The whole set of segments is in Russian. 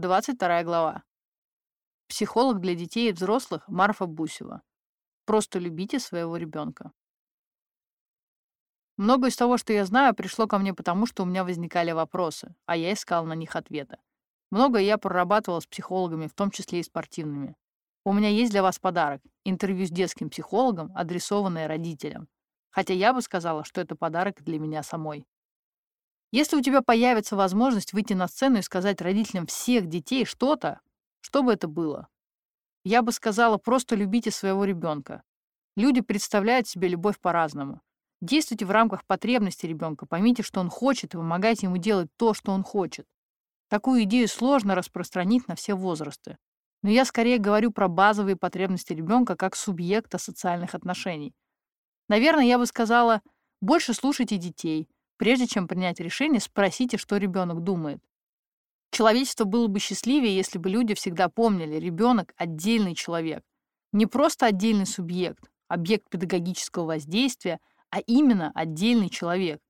22 глава. Психолог для детей и взрослых Марфа Бусева. Просто любите своего ребенка. Многое из того, что я знаю, пришло ко мне потому, что у меня возникали вопросы, а я искал на них ответы. Многое я прорабатывал с психологами, в том числе и спортивными. У меня есть для вас подарок — интервью с детским психологом, адресованное родителям. Хотя я бы сказала, что это подарок для меня самой. Если у тебя появится возможность выйти на сцену и сказать родителям всех детей что-то, что бы это было? Я бы сказала, просто любите своего ребенка. Люди представляют себе любовь по-разному. Действуйте в рамках потребностей ребенка, поймите, что он хочет, и помогайте ему делать то, что он хочет. Такую идею сложно распространить на все возрасты. Но я скорее говорю про базовые потребности ребенка как субъекта социальных отношений. Наверное, я бы сказала, больше слушайте детей, Прежде чем принять решение, спросите, что ребенок думает. Человечество было бы счастливее, если бы люди всегда помнили, ребенок — отдельный человек. Не просто отдельный субъект, объект педагогического воздействия, а именно отдельный человек.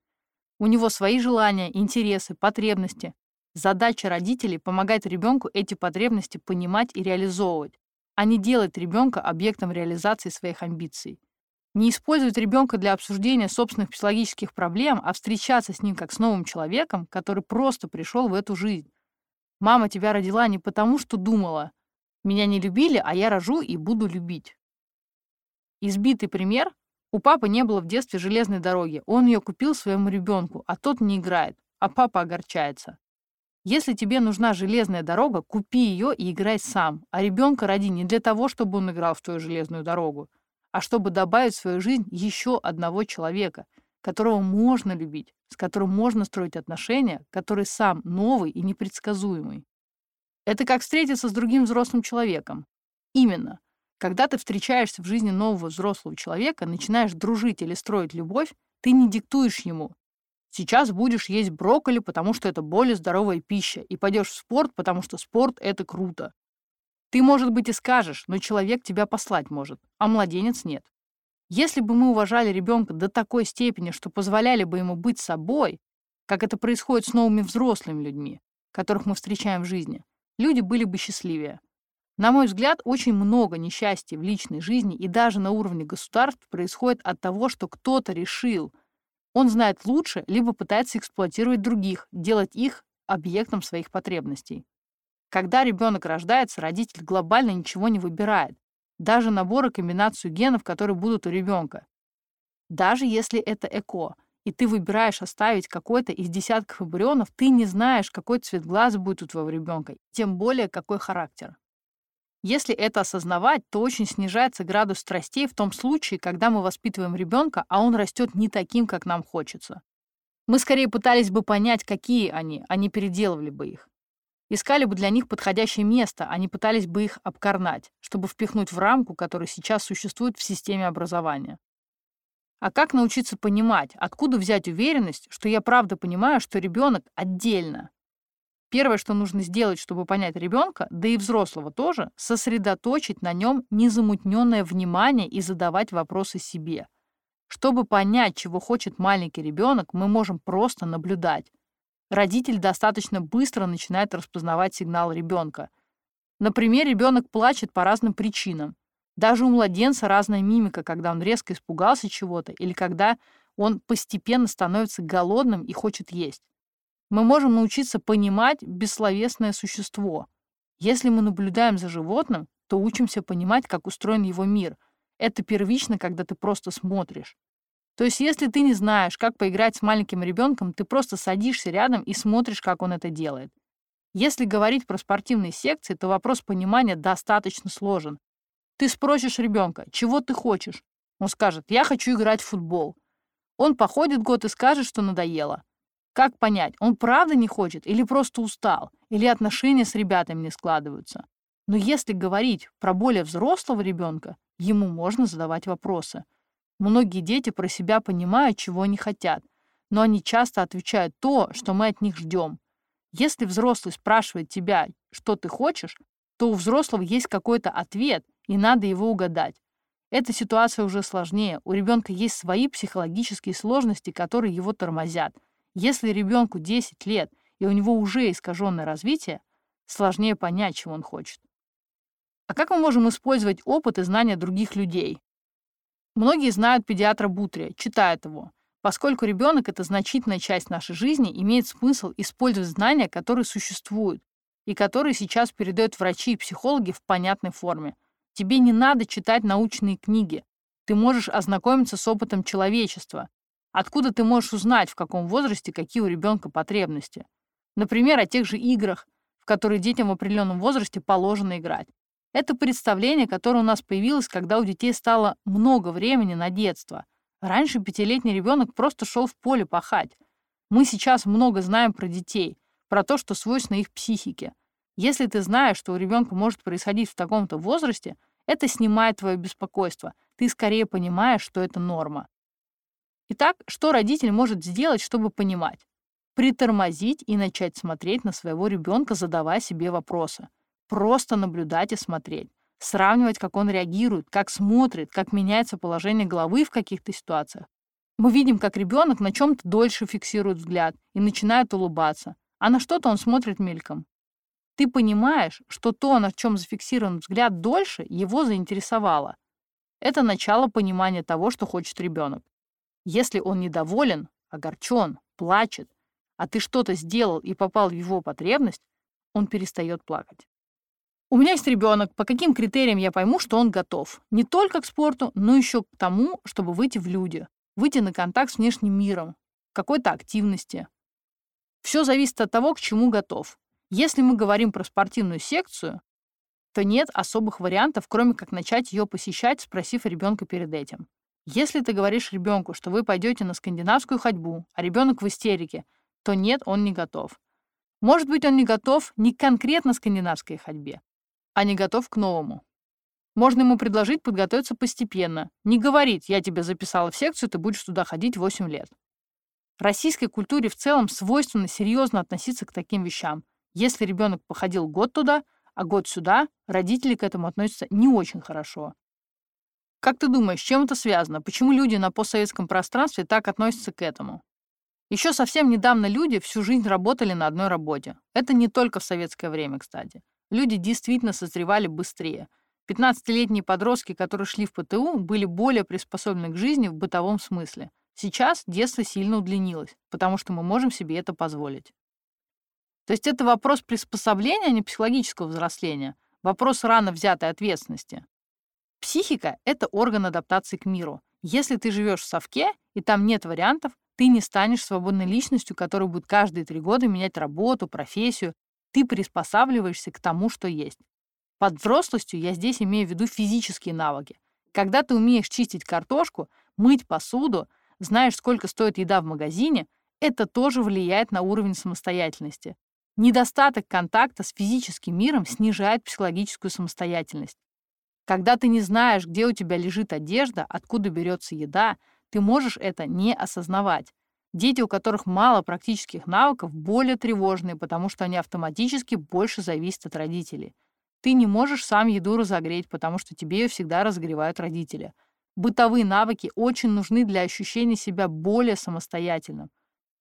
У него свои желания, интересы, потребности. Задача родителей — помогать ребенку эти потребности понимать и реализовывать, а не делать ребенка объектом реализации своих амбиций. Не использовать ребенка для обсуждения собственных психологических проблем, а встречаться с ним как с новым человеком, который просто пришел в эту жизнь. Мама тебя родила не потому, что думала. Меня не любили, а я рожу и буду любить. Избитый пример. У папы не было в детстве железной дороги. Он ее купил своему ребенку, а тот не играет, а папа огорчается. Если тебе нужна железная дорога, купи ее и играй сам, а ребенка роди не для того, чтобы он играл в твою железную дорогу, а чтобы добавить в свою жизнь еще одного человека, которого можно любить, с которым можно строить отношения, который сам новый и непредсказуемый. Это как встретиться с другим взрослым человеком. Именно. Когда ты встречаешься в жизни нового взрослого человека, начинаешь дружить или строить любовь, ты не диктуешь ему. Сейчас будешь есть брокколи, потому что это более здоровая пища, и пойдешь в спорт, потому что спорт — это круто. Ты, может быть, и скажешь, но человек тебя послать может, а младенец нет. Если бы мы уважали ребенка до такой степени, что позволяли бы ему быть собой, как это происходит с новыми взрослыми людьми, которых мы встречаем в жизни, люди были бы счастливее. На мой взгляд, очень много несчастья в личной жизни и даже на уровне государств происходит от того, что кто-то решил, он знает лучше, либо пытается эксплуатировать других, делать их объектом своих потребностей. Когда ребенок рождается, родитель глобально ничего не выбирает. Даже набор и комбинацию генов, которые будут у ребенка. Даже если это ЭКО, и ты выбираешь оставить какой-то из десятков эмбрионов, ты не знаешь, какой цвет глаз будет у твоего ребенка, тем более какой характер. Если это осознавать, то очень снижается градус страстей в том случае, когда мы воспитываем ребенка, а он растет не таким, как нам хочется. Мы скорее пытались бы понять, какие они, а не переделывали бы их. Искали бы для них подходящее место, а не пытались бы их обкорнать, чтобы впихнуть в рамку, которая сейчас существует в системе образования. А как научиться понимать, откуда взять уверенность, что я правда понимаю, что ребенок отдельно? Первое, что нужно сделать, чтобы понять ребенка, да и взрослого тоже, сосредоточить на нем незамутненное внимание и задавать вопросы себе. Чтобы понять, чего хочет маленький ребенок, мы можем просто наблюдать родитель достаточно быстро начинает распознавать сигнал ребенка. Например, ребенок плачет по разным причинам. Даже у младенца разная мимика, когда он резко испугался чего-то или когда он постепенно становится голодным и хочет есть. Мы можем научиться понимать бессловесное существо. Если мы наблюдаем за животным, то учимся понимать, как устроен его мир. Это первично, когда ты просто смотришь. То есть, если ты не знаешь, как поиграть с маленьким ребенком, ты просто садишься рядом и смотришь, как он это делает. Если говорить про спортивные секции, то вопрос понимания достаточно сложен. Ты спросишь ребенка, чего ты хочешь? Он скажет, я хочу играть в футбол. Он походит год и скажет, что надоело. Как понять, он правда не хочет или просто устал, или отношения с ребятами не складываются? Но если говорить про более взрослого ребенка, ему можно задавать вопросы. Многие дети про себя понимают, чего они хотят, но они часто отвечают то, что мы от них ждем. Если взрослый спрашивает тебя, что ты хочешь, то у взрослого есть какой-то ответ, и надо его угадать. Эта ситуация уже сложнее. У ребенка есть свои психологические сложности, которые его тормозят. Если ребенку 10 лет, и у него уже искаженное развитие, сложнее понять, чего он хочет. А как мы можем использовать опыт и знания других людей? Многие знают педиатра Бутрия, читают его. Поскольку ребенок — это значительная часть нашей жизни, имеет смысл использовать знания, которые существуют, и которые сейчас передают врачи и психологи в понятной форме. Тебе не надо читать научные книги. Ты можешь ознакомиться с опытом человечества. Откуда ты можешь узнать, в каком возрасте какие у ребенка потребности? Например, о тех же играх, в которые детям в определенном возрасте положено играть. Это представление, которое у нас появилось, когда у детей стало много времени на детство. Раньше пятилетний ребенок просто шел в поле пахать. Мы сейчас много знаем про детей, про то, что свойственно их психике. Если ты знаешь, что у ребенка может происходить в таком-то возрасте, это снимает твое беспокойство. Ты скорее понимаешь, что это норма. Итак, что родитель может сделать, чтобы понимать? Притормозить и начать смотреть на своего ребенка, задавая себе вопросы. Просто наблюдать и смотреть сравнивать, как он реагирует, как смотрит, как меняется положение головы в каких-то ситуациях. Мы видим, как ребенок на чем-то дольше фиксирует взгляд и начинает улыбаться, а на что-то он смотрит мельком. Ты понимаешь, что то, на чем зафиксирован взгляд дольше, его заинтересовало. Это начало понимания того, что хочет ребенок. Если он недоволен, огорчен, плачет, а ты что-то сделал и попал в его потребность, он перестает плакать. У меня есть ребенок, по каким критериям я пойму, что он готов? Не только к спорту, но еще к тому, чтобы выйти в люди, выйти на контакт с внешним миром, какой-то активности. Все зависит от того, к чему готов. Если мы говорим про спортивную секцию, то нет особых вариантов, кроме как начать ее посещать, спросив ребенка перед этим. Если ты говоришь ребенку, что вы пойдете на скандинавскую ходьбу, а ребенок в истерике, то нет, он не готов. Может быть, он не готов не конкретно скандинавской ходьбе, а не готов к новому. Можно ему предложить подготовиться постепенно, не говорить «я тебя записала в секцию, ты будешь туда ходить 8 лет». Российской культуре в целом свойственно серьезно относиться к таким вещам. Если ребенок походил год туда, а год сюда, родители к этому относятся не очень хорошо. Как ты думаешь, чем это связано? Почему люди на постсоветском пространстве так относятся к этому? Еще совсем недавно люди всю жизнь работали на одной работе. Это не только в советское время, кстати. Люди действительно созревали быстрее. 15-летние подростки, которые шли в ПТУ, были более приспособлены к жизни в бытовом смысле. Сейчас детство сильно удлинилось, потому что мы можем себе это позволить. То есть это вопрос приспособления, а не психологического взросления, вопрос рано взятой ответственности. Психика — это орган адаптации к миру. Если ты живешь в совке, и там нет вариантов, ты не станешь свободной личностью, которая будет каждые три года менять работу, профессию ты приспосабливаешься к тому, что есть. Под взрослостью я здесь имею в виду физические навыки. Когда ты умеешь чистить картошку, мыть посуду, знаешь, сколько стоит еда в магазине, это тоже влияет на уровень самостоятельности. Недостаток контакта с физическим миром снижает психологическую самостоятельность. Когда ты не знаешь, где у тебя лежит одежда, откуда берется еда, ты можешь это не осознавать. Дети, у которых мало практических навыков, более тревожные, потому что они автоматически больше зависят от родителей. Ты не можешь сам еду разогреть, потому что тебе ее всегда разогревают родители. Бытовые навыки очень нужны для ощущения себя более самостоятельным.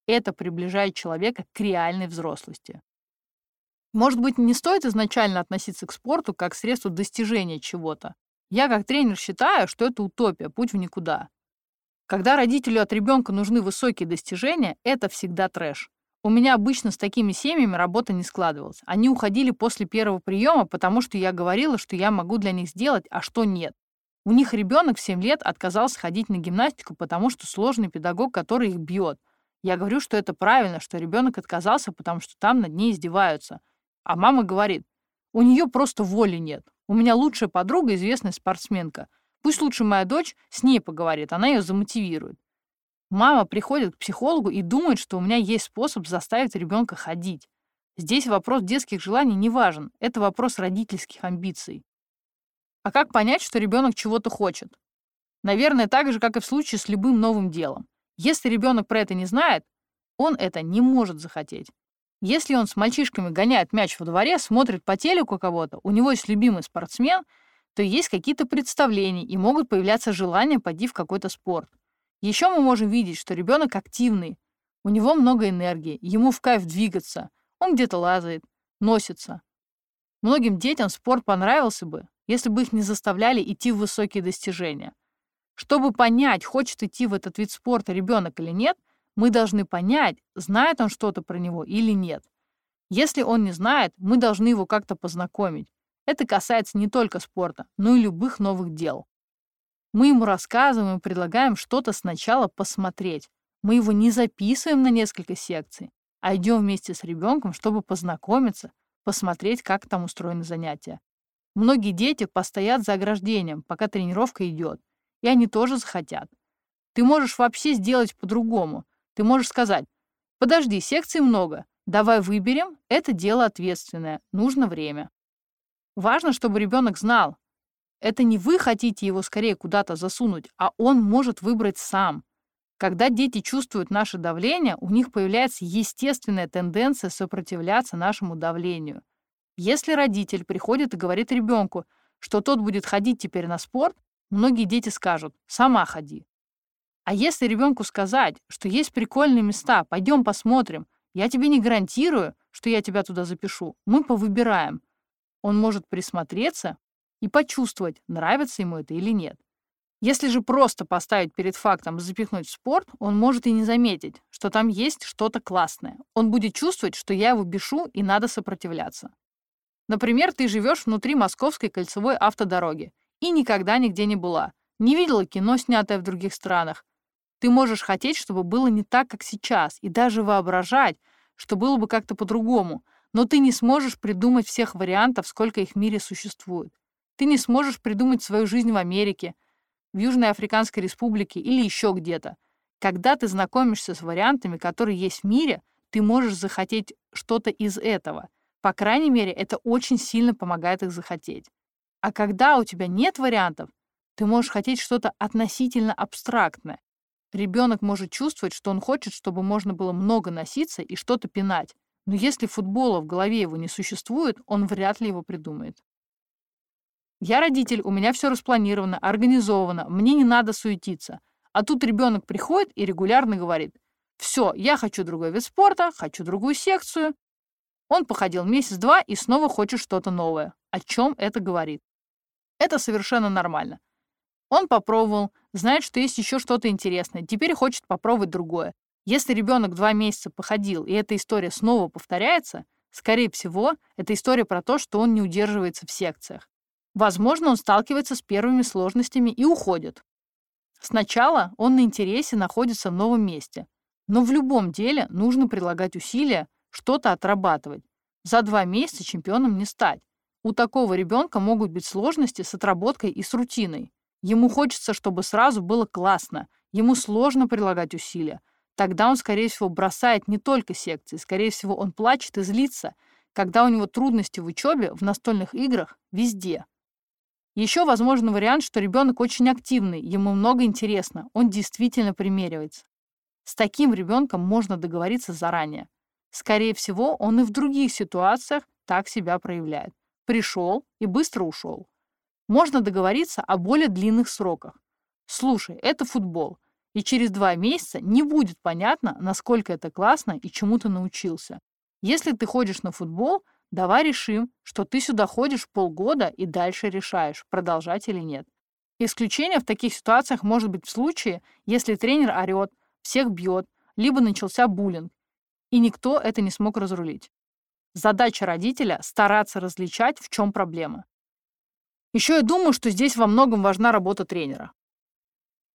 Это приближает человека к реальной взрослости. Может быть, не стоит изначально относиться к спорту как к средству достижения чего-то. Я как тренер считаю, что это утопия, путь в никуда. Когда родителю от ребенка нужны высокие достижения, это всегда трэш. У меня обычно с такими семьями работа не складывалась. Они уходили после первого приема, потому что я говорила, что я могу для них сделать, а что нет. У них ребенок в 7 лет отказался ходить на гимнастику, потому что сложный педагог, который их бьет. Я говорю, что это правильно, что ребенок отказался, потому что там над ней издеваются. А мама говорит, у нее просто воли нет. У меня лучшая подруга, известная спортсменка. Пусть лучше моя дочь с ней поговорит, она ее замотивирует. Мама приходит к психологу и думает, что у меня есть способ заставить ребенка ходить. Здесь вопрос детских желаний не важен, это вопрос родительских амбиций. А как понять, что ребенок чего-то хочет? Наверное, так же, как и в случае с любым новым делом. Если ребенок про это не знает, он это не может захотеть. Если он с мальчишками гоняет мяч во дворе, смотрит по телеку кого-то, у него есть любимый спортсмен — то есть какие-то представления и могут появляться желания пойти в какой-то спорт. Еще мы можем видеть, что ребенок активный, у него много энергии, ему в кайф двигаться, он где-то лазает, носится. Многим детям спорт понравился бы, если бы их не заставляли идти в высокие достижения. Чтобы понять, хочет идти в этот вид спорта ребенок или нет, мы должны понять, знает он что-то про него или нет. Если он не знает, мы должны его как-то познакомить. Это касается не только спорта, но и любых новых дел. Мы ему рассказываем и предлагаем что-то сначала посмотреть. Мы его не записываем на несколько секций, а идем вместе с ребенком, чтобы познакомиться, посмотреть, как там устроены занятия. Многие дети постоят за ограждением, пока тренировка идет, и они тоже захотят. Ты можешь вообще сделать по-другому. Ты можешь сказать, подожди, секций много, давай выберем, это дело ответственное, нужно время. Важно, чтобы ребенок знал, это не вы хотите его скорее куда-то засунуть, а он может выбрать сам. Когда дети чувствуют наше давление, у них появляется естественная тенденция сопротивляться нашему давлению. Если родитель приходит и говорит ребенку, что тот будет ходить теперь на спорт, многие дети скажут «сама ходи». А если ребенку сказать, что есть прикольные места, пойдем посмотрим, я тебе не гарантирую, что я тебя туда запишу, мы повыбираем. Он может присмотреться и почувствовать, нравится ему это или нет. Если же просто поставить перед фактом и запихнуть в спорт, он может и не заметить, что там есть что-то классное. Он будет чувствовать, что я его бешу и надо сопротивляться. Например, ты живешь внутри Московской кольцевой автодороги и никогда нигде не была, не видела кино, снятое в других странах. Ты можешь хотеть, чтобы было не так, как сейчас, и даже воображать, что было бы как-то по-другому, но ты не сможешь придумать всех вариантов, сколько их в мире существует. Ты не сможешь придумать свою жизнь в Америке, в Южной Африканской Республике или еще где-то. Когда ты знакомишься с вариантами, которые есть в мире, ты можешь захотеть что-то из этого. По крайней мере, это очень сильно помогает их захотеть. А когда у тебя нет вариантов, ты можешь хотеть что-то относительно абстрактное. Ребенок может чувствовать, что он хочет, чтобы можно было много носиться и что-то пинать. Но если футбола в голове его не существует, он вряд ли его придумает. Я родитель, у меня все распланировано, организовано, мне не надо суетиться. А тут ребенок приходит и регулярно говорит, все, я хочу другой вид спорта, хочу другую секцию. Он походил месяц-два и снова хочет что-то новое. О чем это говорит? Это совершенно нормально. Он попробовал, знает, что есть еще что-то интересное, теперь хочет попробовать другое. Если ребенок два месяца походил, и эта история снова повторяется, скорее всего, это история про то, что он не удерживается в секциях. Возможно, он сталкивается с первыми сложностями и уходит. Сначала он на интересе находится в новом месте, но в любом деле нужно прилагать усилия, что-то отрабатывать. За два месяца чемпионом не стать. У такого ребенка могут быть сложности с отработкой и с рутиной. Ему хочется, чтобы сразу было классно. Ему сложно прилагать усилия. Тогда он, скорее всего, бросает не только секции. Скорее всего, он плачет и злится, когда у него трудности в учебе, в настольных играх, везде. Еще возможен вариант, что ребенок очень активный, ему много интересно, он действительно примеривается. С таким ребенком можно договориться заранее. Скорее всего, он и в других ситуациях так себя проявляет. Пришел и быстро ушел. Можно договориться о более длинных сроках. Слушай, это футбол, и через два месяца не будет понятно, насколько это классно и чему ты научился. Если ты ходишь на футбол, Давай решим, что ты сюда ходишь полгода и дальше решаешь, продолжать или нет. Исключение в таких ситуациях может быть в случае, если тренер орет, всех бьет, либо начался буллинг, и никто это не смог разрулить. Задача родителя — стараться различать, в чем проблема. Еще я думаю, что здесь во многом важна работа тренера.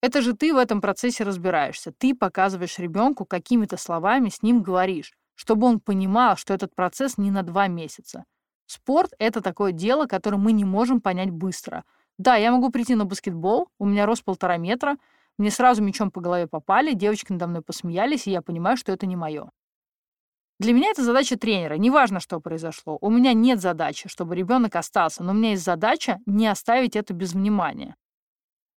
Это же ты в этом процессе разбираешься. Ты показываешь ребенку какими-то словами с ним говоришь чтобы он понимал, что этот процесс не на два месяца. Спорт — это такое дело, которое мы не можем понять быстро. Да, я могу прийти на баскетбол, у меня рост полтора метра, мне сразу мячом по голове попали, девочки надо мной посмеялись, и я понимаю, что это не мое. Для меня это задача тренера, неважно, что произошло. У меня нет задачи, чтобы ребенок остался, но у меня есть задача не оставить это без внимания.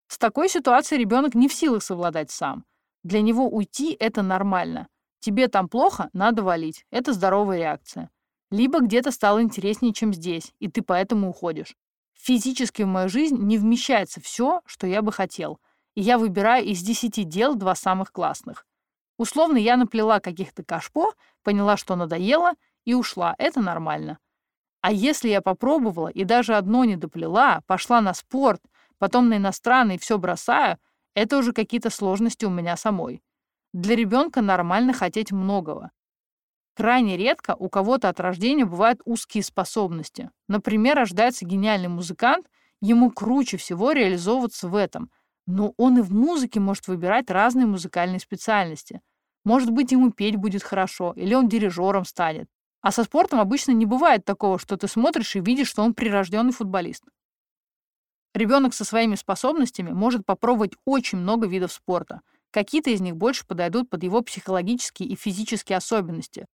С такой ситуацией ребенок не в силах совладать сам. Для него уйти — это нормально. Тебе там плохо, надо валить. Это здоровая реакция. Либо где-то стало интереснее, чем здесь, и ты поэтому уходишь. Физически в мою жизнь не вмещается все, что я бы хотел, и я выбираю из десяти дел два самых классных. Условно, я наплела каких-то кашпо, поняла, что надоело, и ушла. Это нормально. А если я попробовала и даже одно не доплела, пошла на спорт, потом на иностранный все бросаю, это уже какие-то сложности у меня самой. Для ребенка нормально хотеть многого. Крайне редко у кого-то от рождения бывают узкие способности. Например, рождается гениальный музыкант, ему круче всего реализовываться в этом. Но он и в музыке может выбирать разные музыкальные специальности. Может быть, ему петь будет хорошо, или он дирижером станет. А со спортом обычно не бывает такого, что ты смотришь и видишь, что он прирожденный футболист. Ребенок со своими способностями может попробовать очень много видов спорта. Какие-то из них больше подойдут под его психологические и физические особенности.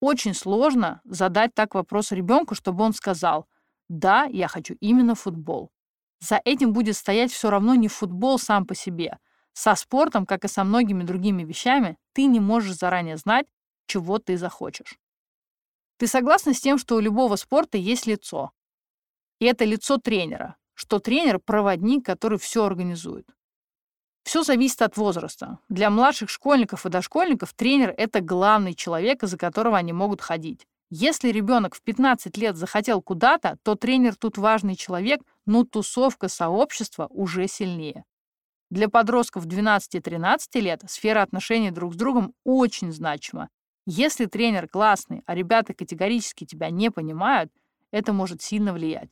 Очень сложно задать так вопрос ребенку, чтобы он сказал «Да, я хочу именно футбол». За этим будет стоять все равно не футбол сам по себе. Со спортом, как и со многими другими вещами, ты не можешь заранее знать, чего ты захочешь. Ты согласна с тем, что у любого спорта есть лицо? И это лицо тренера, что тренер — проводник, который все организует. Все зависит от возраста. Для младших школьников и дошкольников тренер — это главный человек, из-за которого они могут ходить. Если ребенок в 15 лет захотел куда-то, то тренер тут важный человек, но тусовка сообщества уже сильнее. Для подростков 12-13 лет сфера отношений друг с другом очень значима. Если тренер классный, а ребята категорически тебя не понимают, это может сильно влиять.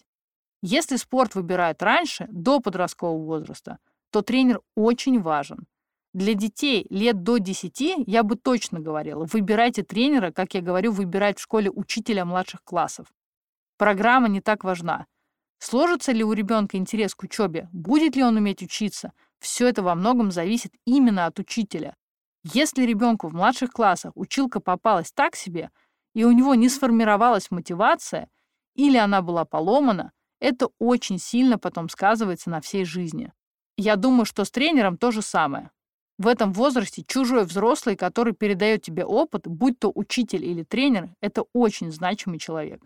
Если спорт выбирают раньше, до подросткового возраста, то тренер очень важен. Для детей лет до 10 я бы точно говорила, выбирайте тренера, как я говорю, выбирать в школе учителя младших классов. Программа не так важна. Сложится ли у ребенка интерес к учебе, будет ли он уметь учиться, все это во многом зависит именно от учителя. Если ребенку в младших классах училка попалась так себе, и у него не сформировалась мотивация, или она была поломана, это очень сильно потом сказывается на всей жизни. Я думаю, что с тренером то же самое. В этом возрасте чужой взрослый, который передает тебе опыт, будь то учитель или тренер, это очень значимый человек.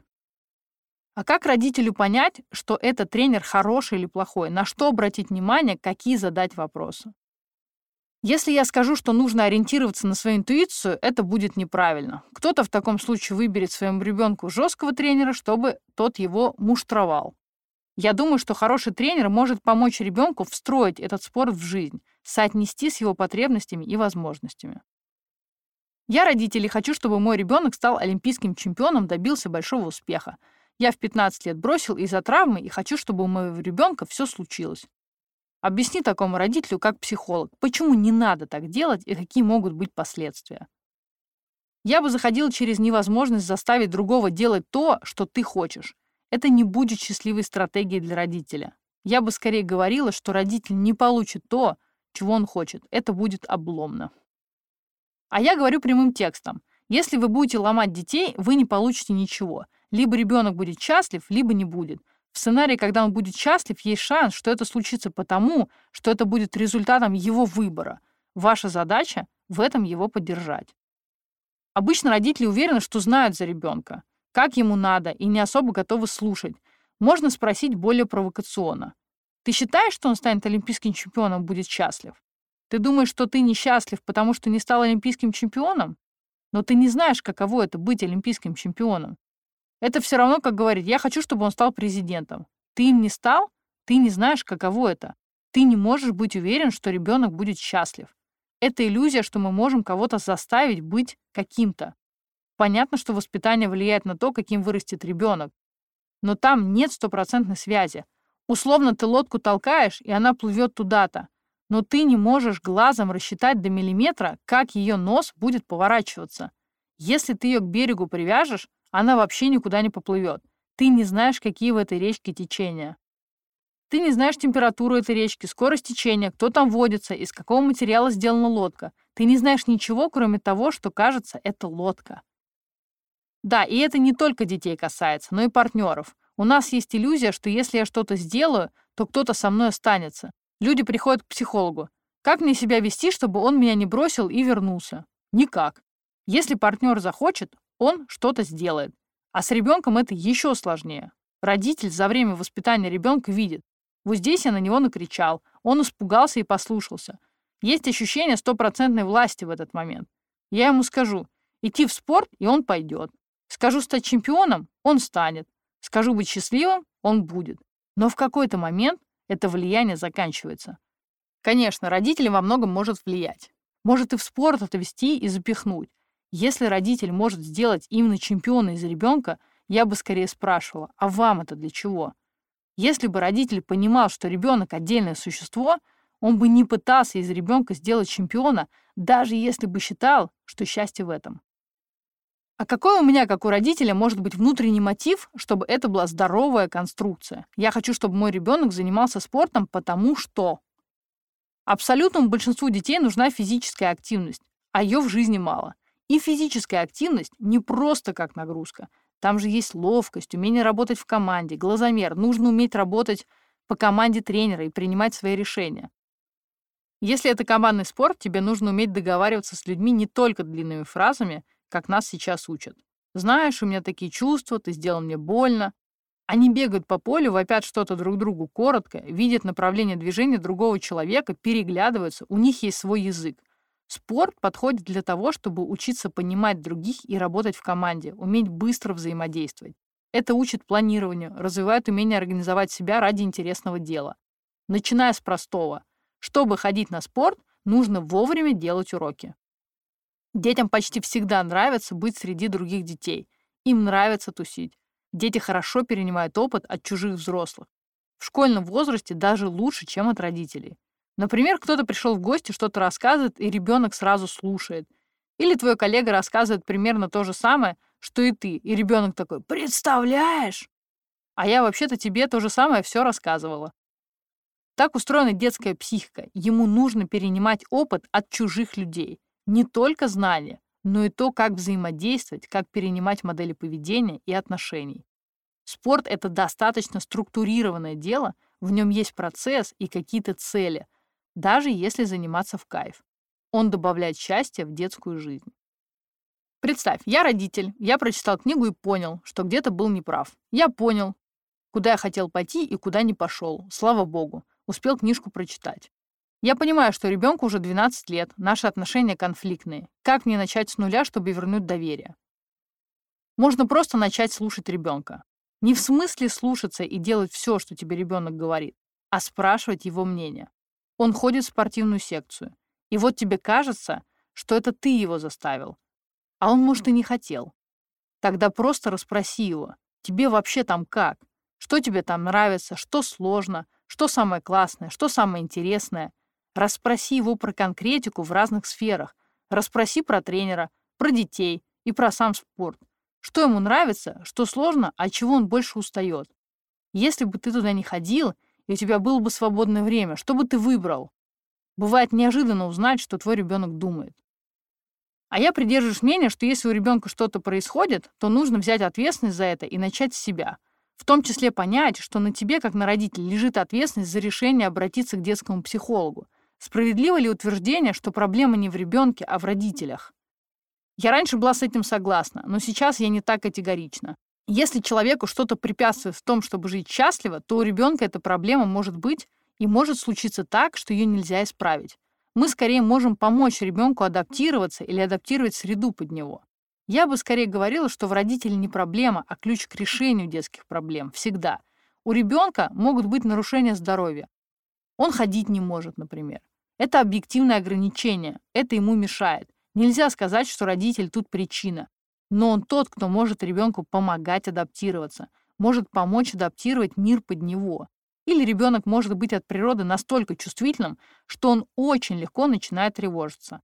А как родителю понять, что этот тренер хороший или плохой? На что обратить внимание, какие задать вопросы? Если я скажу, что нужно ориентироваться на свою интуицию, это будет неправильно. Кто-то в таком случае выберет своему ребенку жесткого тренера, чтобы тот его муштровал. Я думаю, что хороший тренер может помочь ребенку встроить этот спорт в жизнь, соотнести с его потребностями и возможностями. Я родитель и хочу, чтобы мой ребенок стал олимпийским чемпионом, добился большого успеха. Я в 15 лет бросил из-за травмы и хочу, чтобы у моего ребенка все случилось. Объясни такому родителю, как психолог, почему не надо так делать и какие могут быть последствия. Я бы заходил через невозможность заставить другого делать то, что ты хочешь. Это не будет счастливой стратегией для родителя. Я бы скорее говорила, что родитель не получит то, чего он хочет. Это будет обломно. А я говорю прямым текстом. Если вы будете ломать детей, вы не получите ничего. Либо ребенок будет счастлив, либо не будет. В сценарии, когда он будет счастлив, есть шанс, что это случится потому, что это будет результатом его выбора. Ваша задача — в этом его поддержать. Обычно родители уверены, что знают за ребенка, как ему надо, и не особо готовы слушать. Можно спросить более провокационно. Ты считаешь, что он станет олимпийским чемпионом, будет счастлив? Ты думаешь, что ты несчастлив, потому что не стал олимпийским чемпионом? Но ты не знаешь, каково это быть олимпийским чемпионом. Это все равно, как говорить, я хочу, чтобы он стал президентом. Ты им не стал, ты не знаешь, каково это. Ты не можешь быть уверен, что ребенок будет счастлив. Это иллюзия, что мы можем кого-то заставить быть каким-то. Понятно, что воспитание влияет на то, каким вырастет ребенок. Но там нет стопроцентной связи. Условно ты лодку толкаешь, и она плывет туда-то. Но ты не можешь глазом рассчитать до миллиметра, как ее нос будет поворачиваться. Если ты ее к берегу привяжешь, она вообще никуда не поплывет. Ты не знаешь, какие в этой речке течения. Ты не знаешь температуру этой речки, скорость течения, кто там водится, из какого материала сделана лодка. Ты не знаешь ничего, кроме того, что кажется, это лодка. Да, и это не только детей касается, но и партнеров. У нас есть иллюзия, что если я что-то сделаю, то кто-то со мной останется. Люди приходят к психологу. Как мне себя вести, чтобы он меня не бросил и вернулся? Никак. Если партнер захочет, он что-то сделает. А с ребенком это еще сложнее. Родитель за время воспитания ребенка видит. Вот здесь я на него накричал. Он испугался и послушался. Есть ощущение стопроцентной власти в этот момент. Я ему скажу, идти в спорт, и он пойдет. Скажу стать чемпионом, он станет. Скажу быть счастливым, он будет. Но в какой-то момент это влияние заканчивается. Конечно, родители во многом может влиять. Может и в спорт отвести и запихнуть. Если родитель может сделать именно чемпиона из ребенка, я бы скорее спрашивала, а вам это для чего? Если бы родитель понимал, что ребенок отдельное существо, он бы не пытался из ребенка сделать чемпиона, даже если бы считал, что счастье в этом. А какой у меня, как у родителя, может быть внутренний мотив, чтобы это была здоровая конструкция? Я хочу, чтобы мой ребенок занимался спортом, потому что... Абсолютному большинству детей нужна физическая активность, а ее в жизни мало. И физическая активность не просто как нагрузка. Там же есть ловкость, умение работать в команде, глазомер. Нужно уметь работать по команде тренера и принимать свои решения. Если это командный спорт, тебе нужно уметь договариваться с людьми не только длинными фразами, как нас сейчас учат. Знаешь, у меня такие чувства, ты сделал мне больно. Они бегают по полю, вопят что-то друг другу коротко, видят направление движения другого человека, переглядываются, у них есть свой язык. Спорт подходит для того, чтобы учиться понимать других и работать в команде, уметь быстро взаимодействовать. Это учит планированию, развивает умение организовать себя ради интересного дела. Начиная с простого. Чтобы ходить на спорт, нужно вовремя делать уроки. Детям почти всегда нравится быть среди других детей. Им нравится тусить. Дети хорошо перенимают опыт от чужих взрослых. В школьном возрасте даже лучше, чем от родителей. Например, кто-то пришел в гости, что-то рассказывает, и ребенок сразу слушает. Или твой коллега рассказывает примерно то же самое, что и ты, и ребенок такой «Представляешь?» А я вообще-то тебе то же самое все рассказывала. Так устроена детская психика. Ему нужно перенимать опыт от чужих людей. Не только знания, но и то, как взаимодействовать, как перенимать модели поведения и отношений. Спорт — это достаточно структурированное дело, в нем есть процесс и какие-то цели, даже если заниматься в кайф. Он добавляет счастье в детскую жизнь. Представь, я родитель, я прочитал книгу и понял, что где-то был неправ. Я понял, куда я хотел пойти и куда не пошел. Слава богу, успел книжку прочитать. Я понимаю, что ребенку уже 12 лет, наши отношения конфликтные. Как мне начать с нуля, чтобы вернуть доверие? Можно просто начать слушать ребенка. Не в смысле слушаться и делать все, что тебе ребенок говорит, а спрашивать его мнение. Он ходит в спортивную секцию. И вот тебе кажется, что это ты его заставил. А он, может, и не хотел. Тогда просто расспроси его. Тебе вообще там как? Что тебе там нравится? Что сложно? Что самое классное? Что самое интересное? Расспроси его про конкретику в разных сферах. Расспроси про тренера, про детей и про сам спорт. Что ему нравится, что сложно, а чего он больше устает. Если бы ты туда не ходил, и у тебя было бы свободное время, что бы ты выбрал? Бывает неожиданно узнать, что твой ребенок думает. А я придерживаюсь мнения, что если у ребенка что-то происходит, то нужно взять ответственность за это и начать с себя. В том числе понять, что на тебе, как на родителя, лежит ответственность за решение обратиться к детскому психологу. Справедливо ли утверждение, что проблема не в ребенке, а в родителях? Я раньше была с этим согласна, но сейчас я не так категорична. Если человеку что-то препятствует в том, чтобы жить счастливо, то у ребенка эта проблема может быть и может случиться так, что ее нельзя исправить. Мы скорее можем помочь ребенку адаптироваться или адаптировать среду под него. Я бы скорее говорила, что в родителе не проблема, а ключ к решению детских проблем. Всегда. У ребенка могут быть нарушения здоровья. Он ходить не может, например. Это объективное ограничение, это ему мешает. Нельзя сказать, что родитель тут причина. Но он тот, кто может ребенку помогать адаптироваться, может помочь адаптировать мир под него. Или ребенок может быть от природы настолько чувствительным, что он очень легко начинает тревожиться.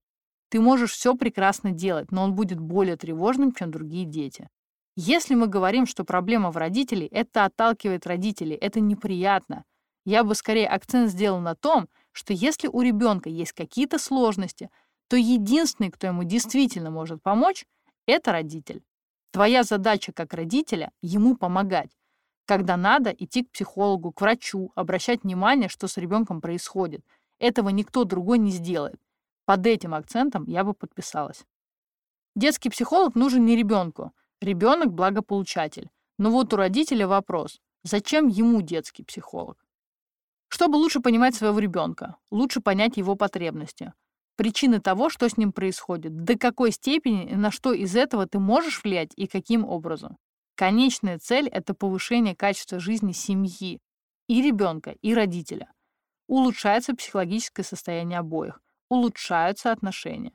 Ты можешь все прекрасно делать, но он будет более тревожным, чем другие дети. Если мы говорим, что проблема в родителей, это отталкивает родителей, это неприятно. Я бы скорее акцент сделал на том, что если у ребенка есть какие-то сложности, то единственный, кто ему действительно может помочь, это родитель. Твоя задача как родителя – ему помогать. Когда надо, идти к психологу, к врачу, обращать внимание, что с ребенком происходит. Этого никто другой не сделает. Под этим акцентом я бы подписалась. Детский психолог нужен не ребенку. Ребенок – благополучатель. Но вот у родителя вопрос – зачем ему детский психолог? Чтобы лучше понимать своего ребенка, лучше понять его потребности, причины того, что с ним происходит, до какой степени и на что из этого ты можешь влиять и каким образом. Конечная цель — это повышение качества жизни семьи, и ребенка, и родителя. Улучшается психологическое состояние обоих, улучшаются отношения.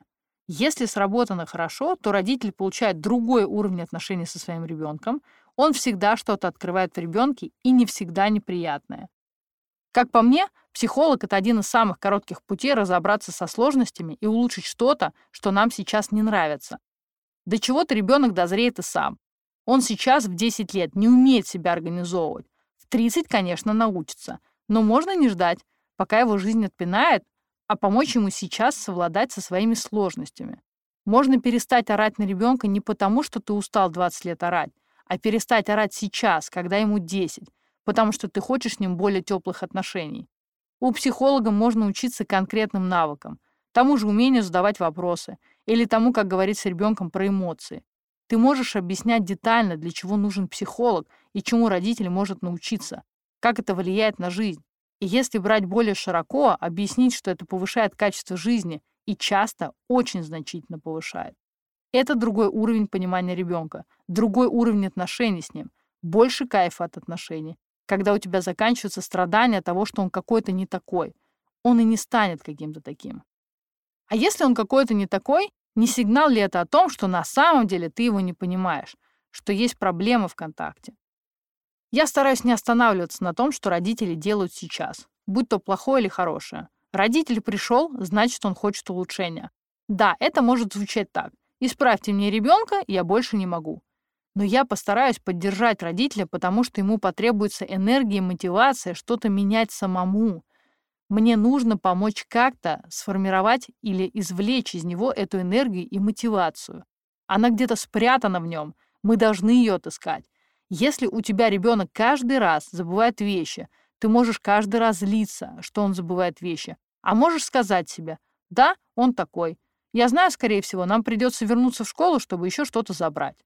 Если сработано хорошо, то родитель получает другой уровень отношений со своим ребенком, он всегда что-то открывает в ребенке и не всегда неприятное. Как по мне, психолог — это один из самых коротких путей разобраться со сложностями и улучшить что-то, что нам сейчас не нравится. До чего-то ребенок дозреет и сам. Он сейчас в 10 лет не умеет себя организовывать. В 30, конечно, научится. Но можно не ждать, пока его жизнь отпинает, а помочь ему сейчас совладать со своими сложностями. Можно перестать орать на ребенка не потому, что ты устал 20 лет орать, а перестать орать сейчас, когда ему 10, потому что ты хочешь с ним более теплых отношений. У психолога можно учиться конкретным навыкам, тому же умению задавать вопросы или тому, как говорить с ребенком про эмоции. Ты можешь объяснять детально, для чего нужен психолог и чему родитель может научиться, как это влияет на жизнь. И если брать более широко, объяснить, что это повышает качество жизни и часто очень значительно повышает. Это другой уровень понимания ребенка, другой уровень отношений с ним, больше кайфа от отношений, когда у тебя заканчивается страдание от того, что он какой-то не такой. Он и не станет каким-то таким. А если он какой-то не такой, не сигнал ли это о том, что на самом деле ты его не понимаешь, что есть проблемы в контакте? Я стараюсь не останавливаться на том, что родители делают сейчас, будь то плохое или хорошее. Родитель пришел, значит, он хочет улучшения. Да, это может звучать так. Исправьте мне ребенка, я больше не могу. Но я постараюсь поддержать родителя, потому что ему потребуется энергия и мотивация что-то менять самому. Мне нужно помочь как-то сформировать или извлечь из него эту энергию и мотивацию. Она где-то спрятана в нем. Мы должны ее отыскать. Если у тебя ребенок каждый раз забывает вещи, ты можешь каждый раз злиться, что он забывает вещи. А можешь сказать себе, да, он такой. Я знаю, скорее всего, нам придется вернуться в школу, чтобы еще что-то забрать.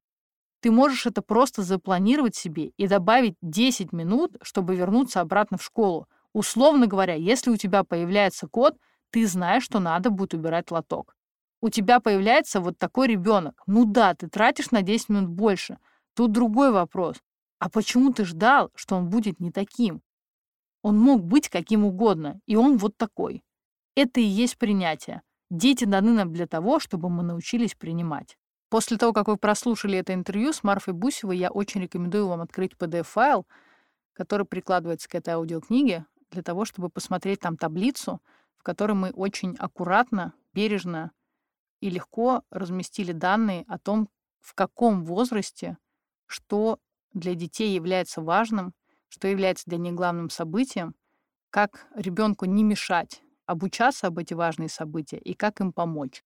Ты можешь это просто запланировать себе и добавить 10 минут, чтобы вернуться обратно в школу. Условно говоря, если у тебя появляется код, ты знаешь, что надо будет убирать лоток. У тебя появляется вот такой ребенок. Ну да, ты тратишь на 10 минут больше. Тут другой вопрос. А почему ты ждал, что он будет не таким? Он мог быть каким угодно, и он вот такой. Это и есть принятие. Дети даны нам для того, чтобы мы научились принимать. После того, как вы прослушали это интервью с Марфой Бусевой, я очень рекомендую вам открыть PDF-файл, который прикладывается к этой аудиокниге, для того, чтобы посмотреть там таблицу, в которой мы очень аккуратно, бережно и легко разместили данные о том, в каком возрасте что для детей является важным, что является для них главным событием, как ребенку не мешать обучаться об эти важные события и как им помочь.